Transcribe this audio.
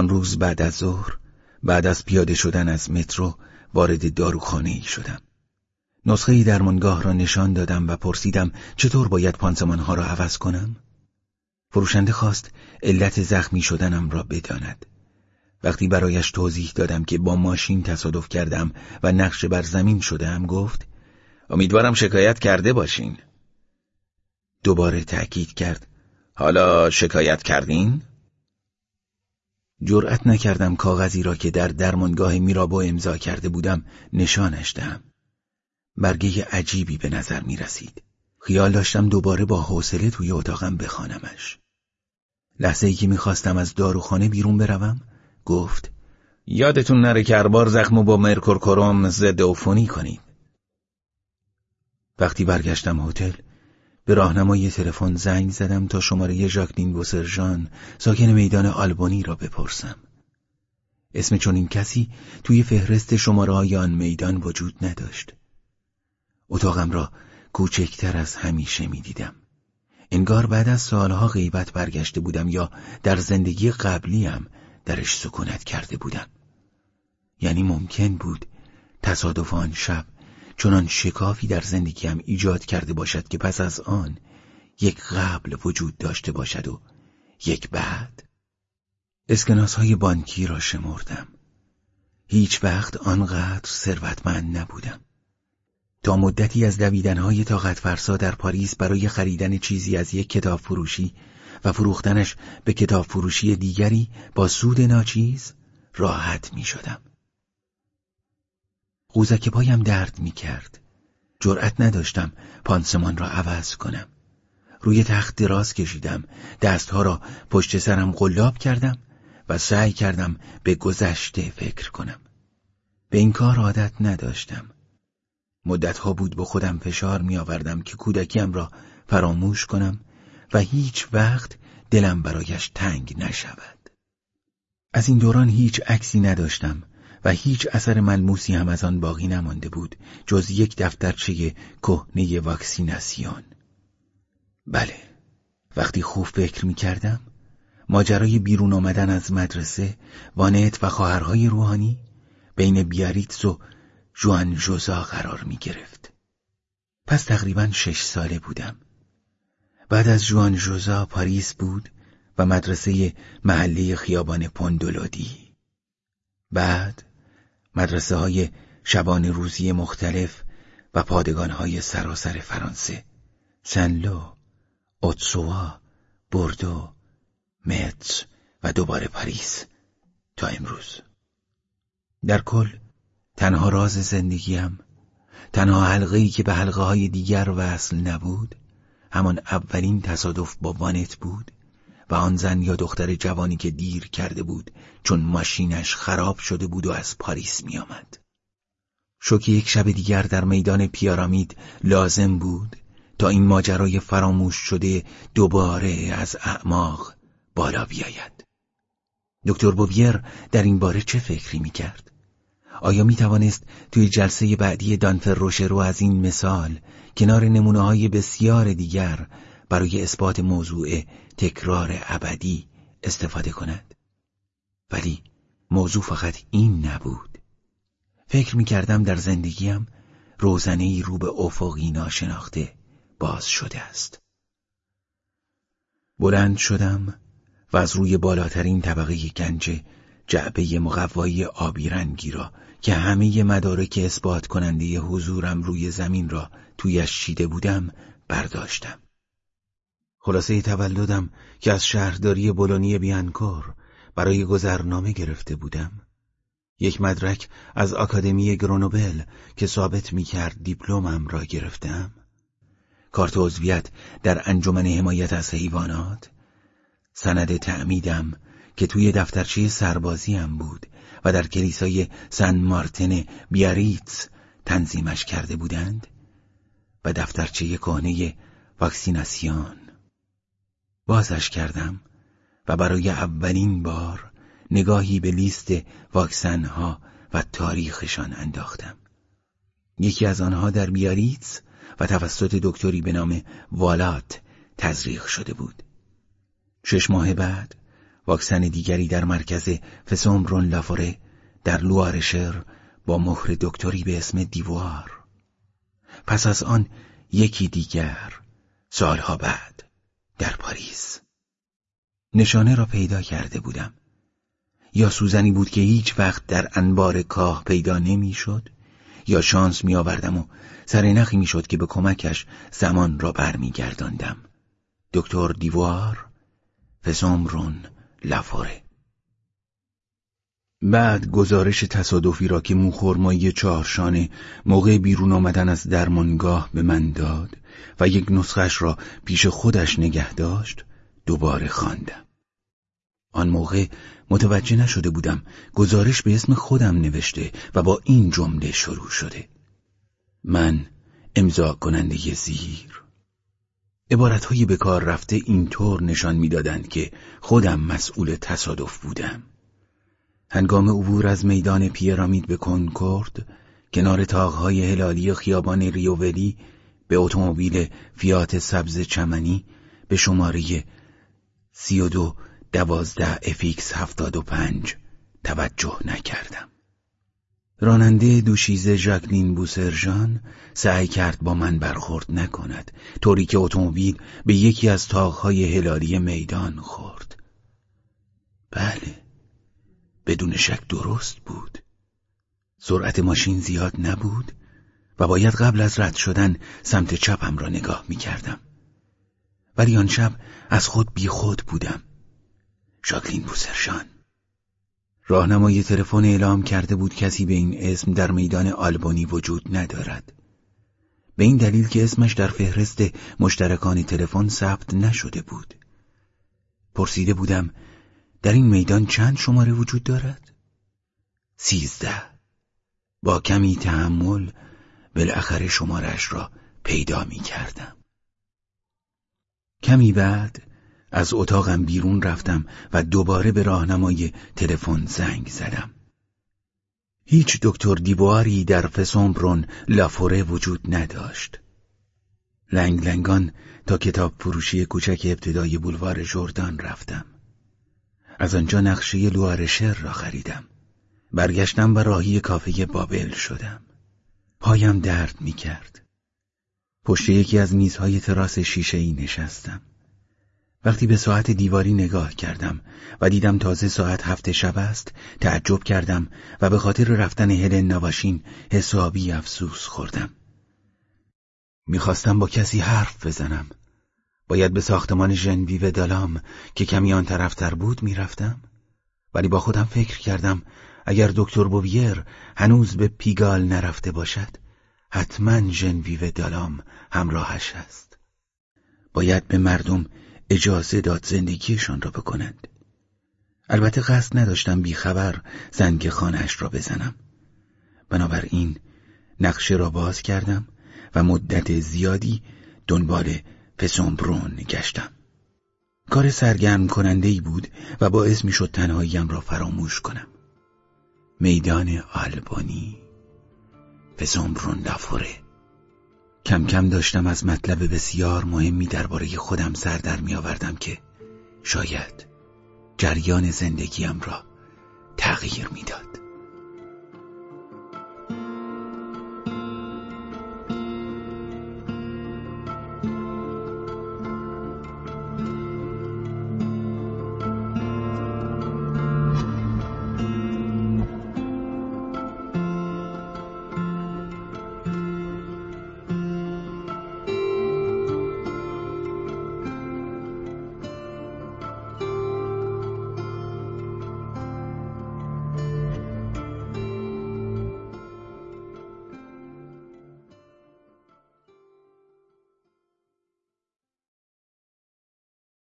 آن روز بعد از ظهر بعد از پیاده شدن از مترو وارد داروخانه ای شدم. نسخه درمانگاه را نشان دادم و پرسیدم چطور باید ها را عوض کنم؟ فروشنده خواست علت زخمی شدنم را بداند. وقتی برایش توضیح دادم که با ماشین تصادف کردم و نقش بر زمین شدم گفت امیدوارم شکایت کرده باشین. دوباره تأکید کرد حالا شکایت کردین؟ جرأت نکردم کاغذی را که در درمانگاه میرابو امضا کرده بودم نشانش دهم. برگه عجیبی به نظر می رسید. خیال داشتم دوباره با حوصله توی اتاقم بخوانمش. لحظه ای که می‌خواستم از داروخانه بیرون بروم گفت یادتون نره که اربار زخمو با مرکورکروم ضد عفونی کنید. وقتی برگشتم هتل به راهنمای تلفن زنگ زدم تا شماره ژاکلین بوسرژان ساکن میدان آلبانی را بپرسم. اسم چنین کسی توی فهرست شماره های آن میدان وجود نداشت. اتاقم را کوچکتر از همیشه می‌دیدم. انگار بعد از سالها غیبت برگشته بودم یا در زندگی قبلیم درش سکونت کرده بودم. یعنی ممکن بود تصادف آن شب چنان شکافی در زندگیم ایجاد کرده باشد که پس از آن یک قبل وجود داشته باشد و یک بعد. اسکناس های بانکی را شمردم. هیچ وقت آنقدر ثروتمند نبودم. تا مدتی از دویدنهای طاقت فرسا در پاریس برای خریدن چیزی از یک کتاب فروشی و فروختنش به کتاب فروشی دیگری با سود ناچیز راحت می شدم. قوزک پایم درد می کرد. جرأت نداشتم پانسمان را عوض کنم. روی تخت دراز کشیدم دستها را پشت سرم قلاب کردم و سعی کردم به گذشته فکر کنم. به این کار عادت نداشتم. مدتها بود به خودم فشار می آوردم که کودکیم را فراموش کنم و هیچ وقت دلم برایش تنگ نشود. از این دوران هیچ عکسی نداشتم و هیچ اثر ملموسی هم از آن باقی نمانده بود جز یک دفترچه کهنه واکسیناسیون. بله وقتی خوب فکر می کردم ماجرای بیرون آمدن از مدرسه وانت و خواهرهای روحانی بین بیاریتز و جوان جوزا قرار می گرفت پس تقریبا شش ساله بودم. بعد از جوان جوزا پاریس بود و مدرسه محلی خیابان پندولودی بعد مدرسه های شبان روزی مختلف و پادگان های سراسر فرانسه. سنلو، اوتسوا، بردو، متر و دوباره پاریس. تا امروز. در کل تنها راز زندگیم تنها حلقه که به حلقه های دیگر وصل نبود همان اولین تصادف با وانت بود و آن زن یا دختر جوانی که دیر کرده بود چون ماشینش خراب شده بود و از پاریس می آمد. شوکی یک شب دیگر در میدان پیارامید لازم بود تا این ماجرای فراموش شده دوباره از اعماق بالا بیاید. دکتر بوویر در این باره چه فکری می کرد؟ آیا می توانست توی جلسه بعدی دانفر روشرو از این مثال کنار نمونه های بسیار دیگر برای اثبات موضوع تکرار ابدی استفاده کند. ولی موضوع فقط این نبود. فکر می کردم در زندگیم روزنه ای رو به افقی ناشناخته باز شده است. بلند شدم و از روی بالاترین طبقه گنج جعبه مقوایی آبی رنگی را که همه مدارک اثبات کننده حضورم روی زمین را تویش شیده بودم برداشتم. خلاصه تولدم که از شهرداری بولونی بیانکور برای گذرنامه گرفته بودم. یک مدرک از آکادمی گرونوبل که ثابت می کرد دیپلمم را گرفتم. کارت عضویت در انجمن حمایت از حیوانات. سند تعمیدم که توی دفترچه سربازیم بود و در کلیسای سن مارتن بیاریتس تنظیمش کرده بودند. و دفترچه کهنه واکسیناسیون. بازش کردم و برای اولین بار نگاهی به لیست واکسن ها و تاریخشان انداختم. یکی از آنها در بیاریتس و توسط دکتری به نام والات تزریق شده بود. شش ماه بعد واکسن دیگری در مرکز فسومبرون لافوره در لوارشر با مهر دکتری به اسم دیوار. پس از آن یکی دیگر سالها بعد در پاریس. نشانه را پیدا کرده بودم. یا سوزنی بود که هیچ وقت در انبار کاه پیدا نمی‌شد یا شانس می آوردم و سرنخی می شد که به کمکش زمان را برمیگرداندم. دکتر دیوار فسومرون لفاره بعد گزارش تصادفی را که موخورمایی چهارشانه موقع بیرون آمدن از درمانگاه به من داد و یک نسخش را پیش خودش نگه داشت دوباره خواندم. آن موقع متوجه نشده بودم گزارش به اسم خودم نوشته و با این جمله شروع شده. من امضا کننده زیر. عبارتهای به کار رفته اینطور نشان می‌دادند که خودم مسئول تصادف بودم. هنگام عبور از میدان پیرامید به کنکورد کنار طاقهای هلالی خیابان ریوولی به اتومبیل فیات سبز چمنی به شماره سی و دو دوازده FX هفتاد و پنج توجه نکردم. راننده دوشیزه ژاکلین بوسرژان سعی کرد با من برخورد نکند طوری که اتومبیل به یکی از طاقهای هلالی میدان خورد. بله بدون شک درست بود. سرعت ماشین زیاد نبود. و باید قبل از رد شدن سمت چپم را نگاه می کردم ولی آن شب از خود بی خود بودم. شاکلین بوسرشان. راهنمای تلفن اعلام کرده بود کسی به این اسم در میدان آلبانی وجود ندارد. به این دلیل که اسمش در فهرست مشترکان تلفن ثبت نشده بود. پرسیده بودم در این میدان چند شماره وجود دارد؟ سیزده. با کمی تحمل بالاخره شمارش را پیدا می کردم کمی بعد از اتاقم بیرون رفتم و دوباره به راهنمای تلفن زنگ زدم. هیچ دکتر دیبواری در فسومبرون لافوره وجود نداشت. لنگ لنگان تا کتاب فروشی کوچک ابتدای بولوار جردان رفتم. از آنجا نقشه لوارشر را خریدم. برگشتم و راهی کافه بابل شدم. پایم درد می کرد پشت یکی از میزهای تراس شیشه ای نشستم. وقتی به ساعت دیواری نگاه کردم و دیدم تازه ساعت هفت شب است تعجب کردم و به خاطر رفتن هلن نواشین حسابی افسوس خوردم. می‌خواستم با کسی حرف بزنم. باید به ساختمان ژنویو دالام که کمی آن طرفتر بود می‌رفتم. ولی با خودم فکر کردم اگر دکتر بوویر هنوز به پیگال نرفته باشد حتما ژنویو دالام همراهش است. باید به مردم اجازه داد زندگیشان را بکنند. البته قصد نداشتم بیخبر زنگ خانهاش را بزنم. بنابراین نقشه را باز کردم و مدت زیادی دنبال پسومبرون گشتم. کار سرگرم کننده ای بود و باعث می شد تنهاییم را فراموش کنم. میدان آلبانی پسومبرون لافوره کم کم داشتم از مطلب بسیار مهمی درباره خودم سر در می آوردم که شاید جریان زندگیم را تغییر می‌داد.